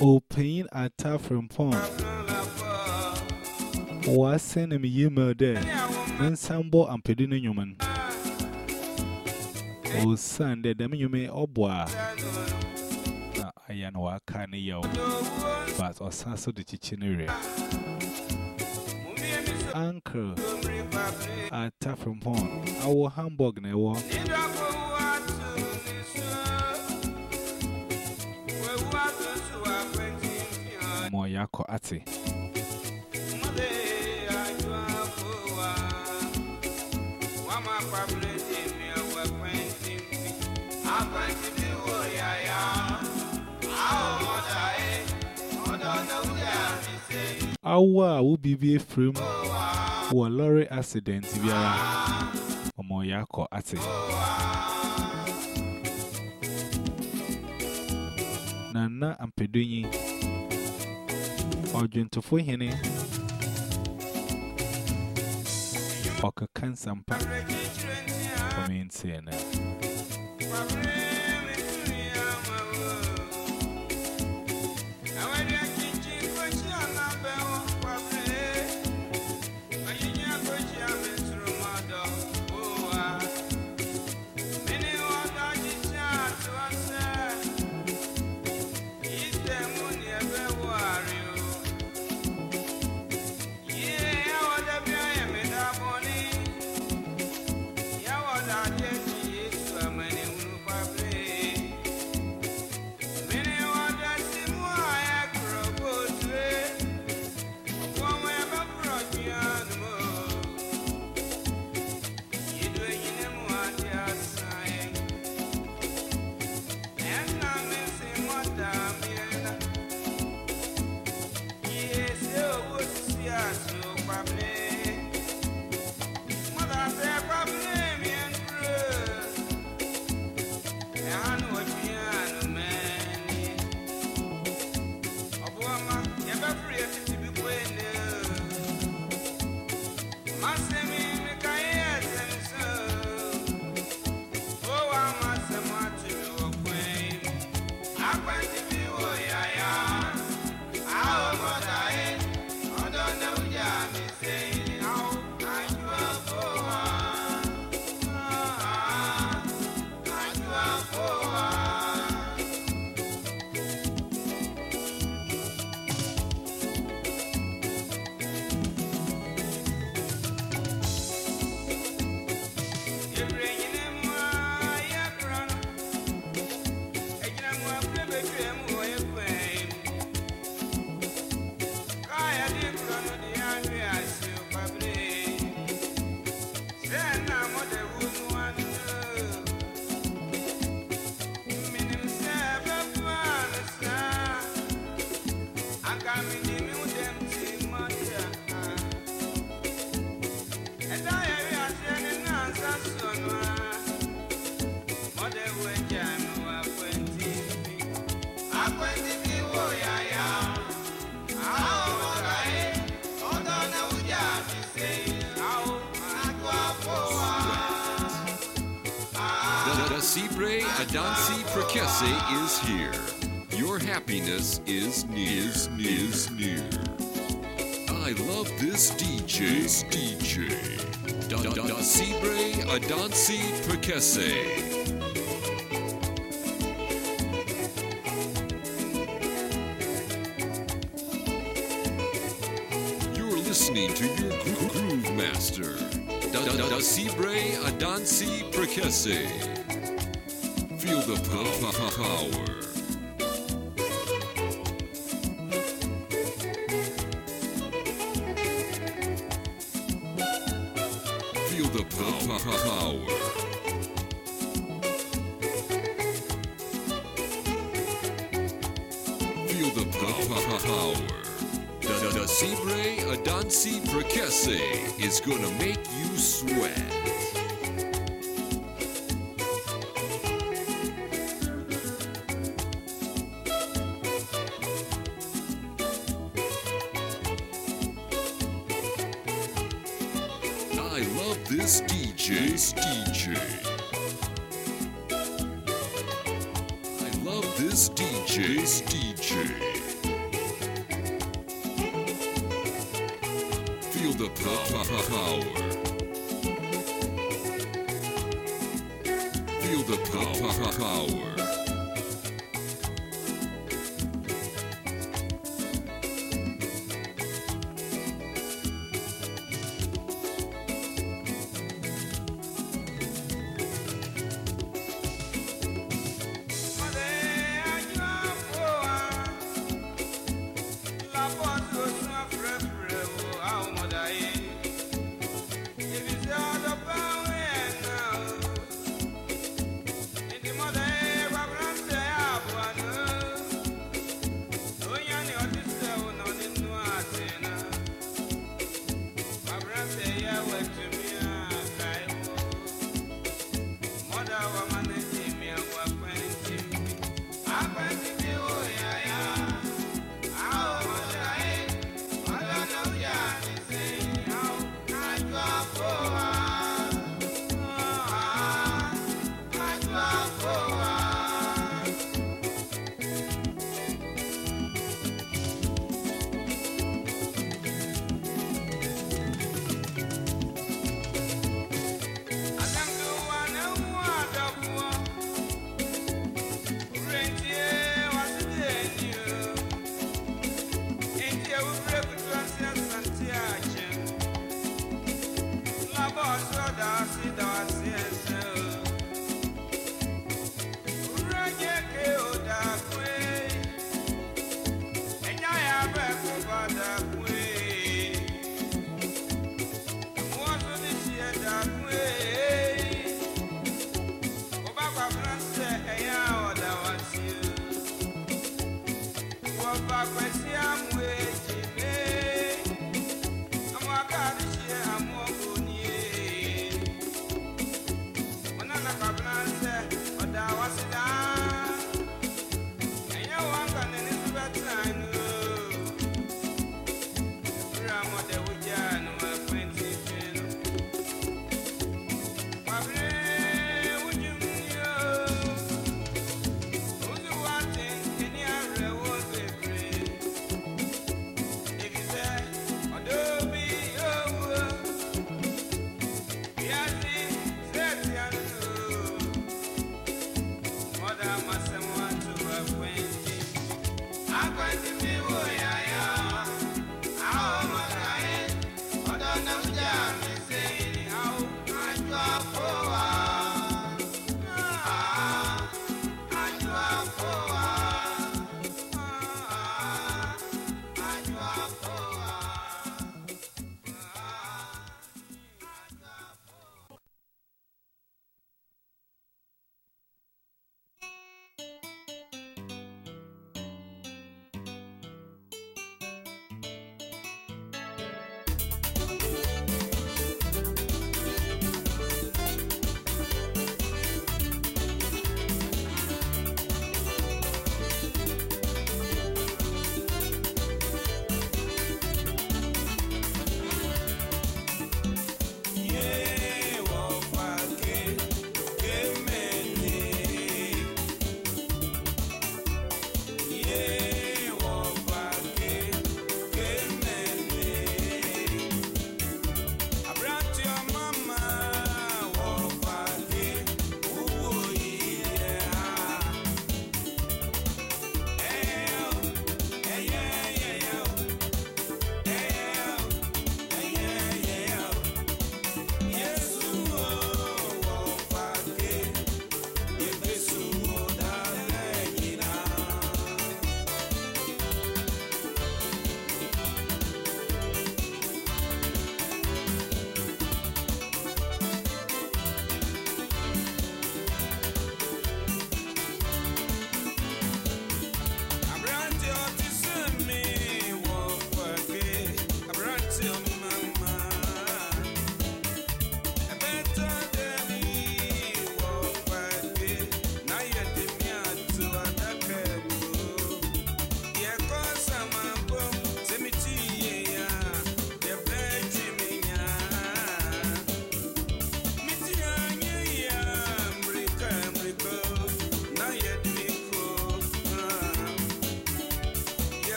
Open at Taffron Pond. Was sending me email there. Ensemble and Pedino Human. Oh, Sunday, the Mume Obwa. I am a canny yo, but osaso de the Chichinere. Uncle, I tap from home. Our Hamburg, Newa. Moyako Ati awa a wobibie firi mu lorry accident biara ɔmɔ yɛ akɔ ate. Na na ampedonyi ɔdwentofo hene or cancer. I mean, saying. Cibre Adansi Prekese is here. Your happiness is near, is near, is near. I love this DJ, this DJ. Da da da Cibre Adansi Prekese. You're listening to your gro- groove master, Da da da da Cibre Adansi Prekese. The po- po- power. Feel the po- po- power. Feel the po- po- power. Da da da Cibre Adansi Prekese is gonna make you sweat. This DJ. This DJ. I love this DJ. This DJ. Feel the power. Feel the power.